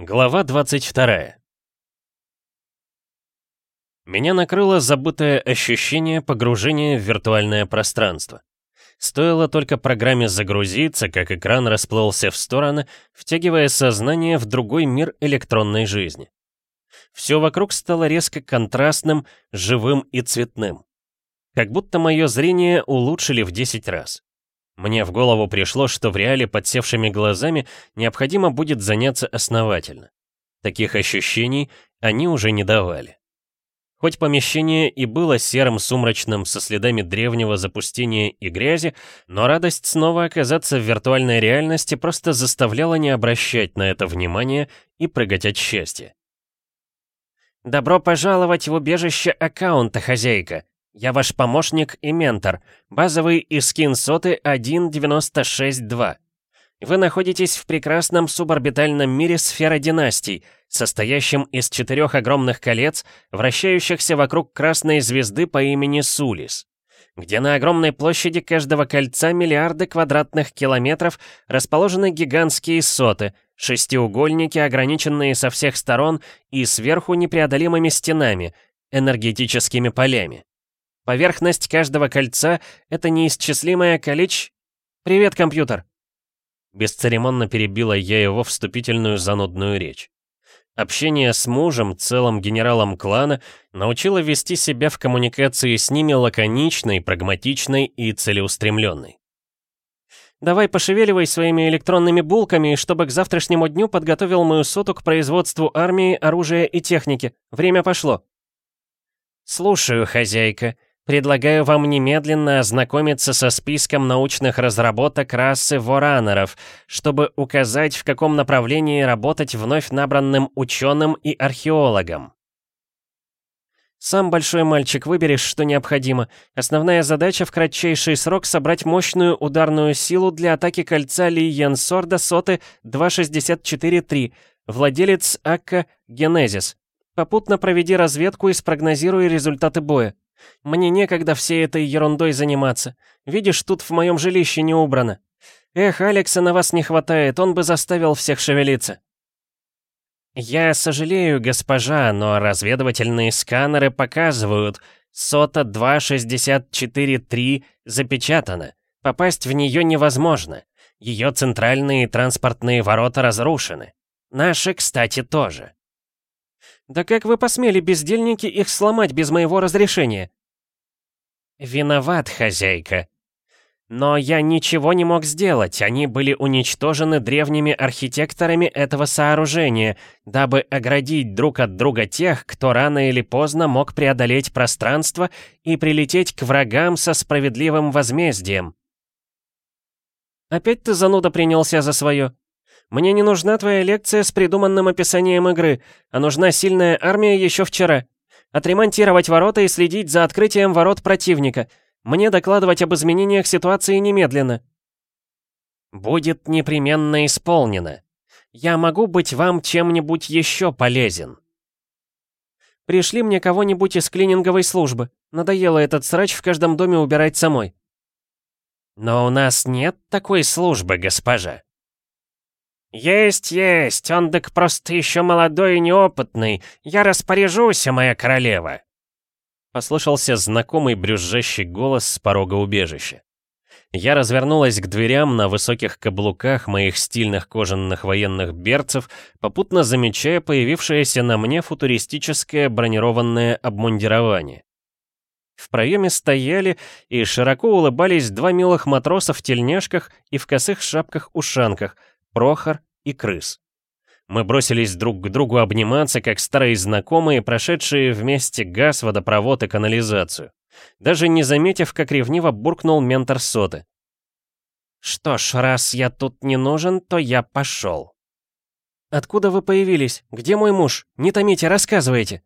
Глава 22 Меня накрыло забытое ощущение погружения в виртуальное пространство. Стоило только программе загрузиться, как экран расплылся в стороны, втягивая сознание в другой мир электронной жизни. Все вокруг стало резко контрастным, живым и цветным. Как будто мое зрение улучшили в 10 раз. Мне в голову пришло, что в реале подсевшими глазами необходимо будет заняться основательно. Таких ощущений они уже не давали. Хоть помещение и было серым сумрачным со следами древнего запустения и грязи, но радость снова оказаться в виртуальной реальности просто заставляла не обращать на это внимания и прыгать от счастья. «Добро пожаловать в убежище аккаунта, хозяйка!» Я ваш помощник и ментор. Базовый искин соты 1.96.2. Вы находитесь в прекрасном суборбитальном мире сфера династий, состоящем из четырех огромных колец, вращающихся вокруг красной звезды по имени Сулис, где на огромной площади каждого кольца миллиарды квадратных километров расположены гигантские соты, шестиугольники, ограниченные со всех сторон и сверху непреодолимыми стенами, энергетическими полями. Поверхность каждого кольца — это неисчислимое количество... «Привет, компьютер!» Бесцеремонно перебила я его вступительную занудную речь. Общение с мужем, целым генералом клана, научило вести себя в коммуникации с ними лаконичной, прагматичной и целеустремленной. «Давай пошевеливай своими электронными булками, чтобы к завтрашнему дню подготовил мою соту к производству армии, оружия и техники. Время пошло». «Слушаю, хозяйка», Предлагаю вам немедленно ознакомиться со списком научных разработок расы воранеров, чтобы указать, в каком направлении работать вновь набранным ученым и археологам. Сам большой мальчик выберешь, что необходимо. Основная задача в кратчайший срок собрать мощную ударную силу для атаки кольца Ли Янсорда соты 264-3, владелец Акка Генезис. Попутно проведи разведку и спрогнозируй результаты боя. Мне некогда всей этой ерундой заниматься. Видишь, тут в моем жилище не убрано. Эх, Алекса на вас не хватает, он бы заставил всех шевелиться. Я сожалею, госпожа, но разведывательные сканеры показывают, сота 264.3 запечатана. Попасть в нее невозможно. Ее центральные транспортные ворота разрушены. Наши, кстати, тоже. «Да как вы посмели, бездельники, их сломать без моего разрешения?» «Виноват, хозяйка. Но я ничего не мог сделать, они были уничтожены древними архитекторами этого сооружения, дабы оградить друг от друга тех, кто рано или поздно мог преодолеть пространство и прилететь к врагам со справедливым возмездием». «Опять ты, зануда, принялся за свое?» Мне не нужна твоя лекция с придуманным описанием игры, а нужна сильная армия еще вчера. Отремонтировать ворота и следить за открытием ворот противника. Мне докладывать об изменениях ситуации немедленно. Будет непременно исполнено. Я могу быть вам чем-нибудь еще полезен. Пришли мне кого-нибудь из клининговой службы. Надоело этот срач в каждом доме убирать самой. Но у нас нет такой службы, госпожа. «Есть, есть, он так просто еще молодой и неопытный. Я распоряжусь, моя королева!» Послышался знакомый брюзжащий голос с порога убежища. Я развернулась к дверям на высоких каблуках моих стильных кожаных военных берцев, попутно замечая появившееся на мне футуристическое бронированное обмундирование. В проеме стояли и широко улыбались два милых матроса в тельняшках и в косых шапках-ушанках, Прохор и Крыс. Мы бросились друг к другу обниматься, как старые знакомые, прошедшие вместе газ, водопровод и канализацию. Даже не заметив, как ревниво буркнул ментор соты. «Что ж, раз я тут не нужен, то я пошел». «Откуда вы появились? Где мой муж? Не томите, рассказывайте».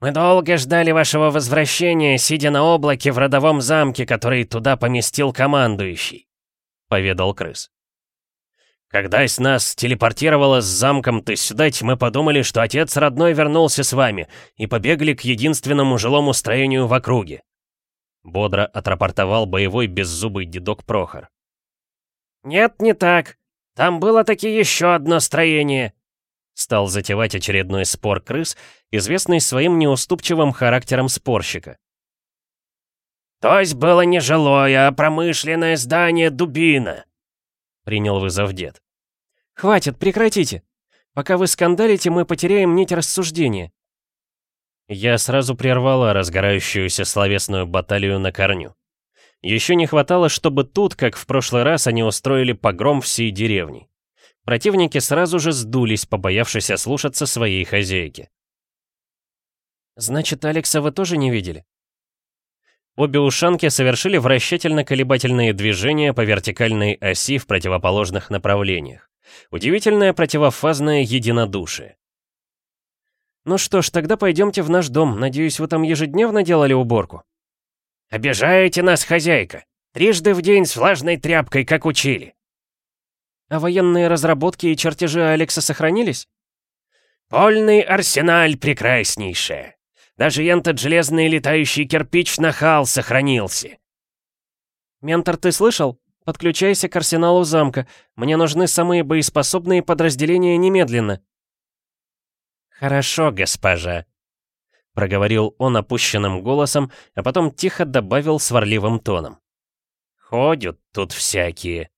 «Мы долго ждали вашего возвращения, сидя на облаке в родовом замке, который туда поместил командующий», — поведал крыс. Когда с нас телепортировало с замком ты сюда, мы подумали, что отец родной вернулся с вами, и побегли к единственному жилому строению в округе. Бодро отрапортовал боевой беззубый дедок Прохор. «Нет, не так. Там было таки еще одно строение», Стал затевать очередной спор крыс, известный своим неуступчивым характером спорщика. «То есть было не жилое, а промышленное здание Дубина», — принял вызов дед. «Хватит, прекратите. Пока вы скандалите, мы потеряем нить рассуждения». Я сразу прервала разгорающуюся словесную баталию на корню. Еще не хватало, чтобы тут, как в прошлый раз, они устроили погром всей деревни. Противники сразу же сдулись, побоявшись ослушаться своей хозяйки. «Значит, Алекса вы тоже не видели?» Обе ушанки совершили вращательно-колебательные движения по вертикальной оси в противоположных направлениях. Удивительное противофазное единодушие. «Ну что ж, тогда пойдемте в наш дом. Надеюсь, вы там ежедневно делали уборку?» «Обижаете нас, хозяйка! Трижды в день с влажной тряпкой, как учили!» А военные разработки и чертежи Алекса сохранились? Польный арсеналь прекраснейшее. Даже ентот железный летающий кирпич нахал сохранился. Ментор, ты слышал? Подключайся к арсеналу замка. Мне нужны самые боеспособные подразделения немедленно. Хорошо, госпожа. Проговорил он опущенным голосом, а потом тихо добавил сварливым тоном. Ходят тут всякие.